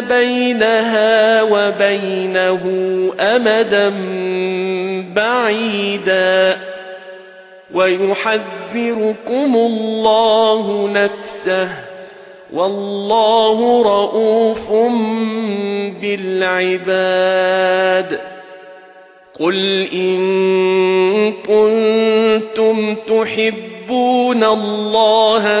بَيْنَهَا وَبَيْنَهُ أَمَدًا بَعِيدًا وَيُحَذِّرُكُمُ اللَّهُ نَفْسَهُ وَاللَّهُ رَءُوفٌ بِالْعِبَادِ قُلْ إِن كُنتُمْ تُحِبُّونَ اللَّهَ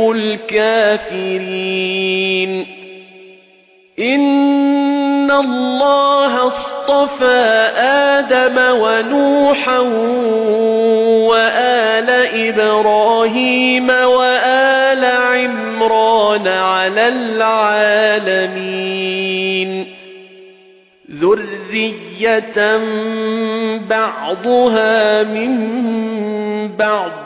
الْكَافِرِينَ. إِنَّ اللَّهَ اصْطَفَى آدَمَ وَنُوحًا وَآلَ إِبْرَاهِيمَ وَآلَ عِمْرَانَ عَلَى الْعَالَمِينَ. ذُرِّيَّةً بَعْضُهَا مِنْ بَعْضٍ.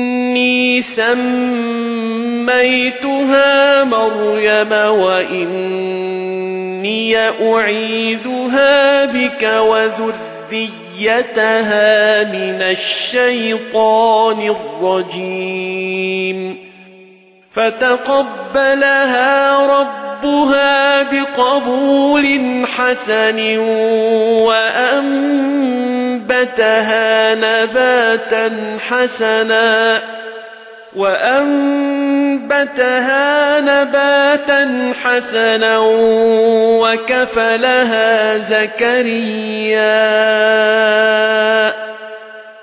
وَإِنِّي سَمَّيْتُهَا مَرْيَمَ وَإِنِّي أُعِيذُهَا بِكَ وَذُرِّيَّتَهَا مِنَ الشَّيْطَانِ الرَّجِيمِ. فَتَقَبَّلَهَا رَبُّهَا بِقَبُولٍ حَسَنٍ وَأَنبَتَهَا نَبَاتًا حَسَنًا وَأَنبَتَهَا نَبَاتًا حَسَنًا وَكَفَلَهَا زَكَرِيَّا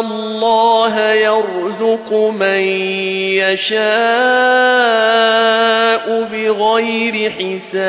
اللَّهَ يَرْزُقُ مَن يَشَاءُ بِغَيْرِ حِسَابٍ.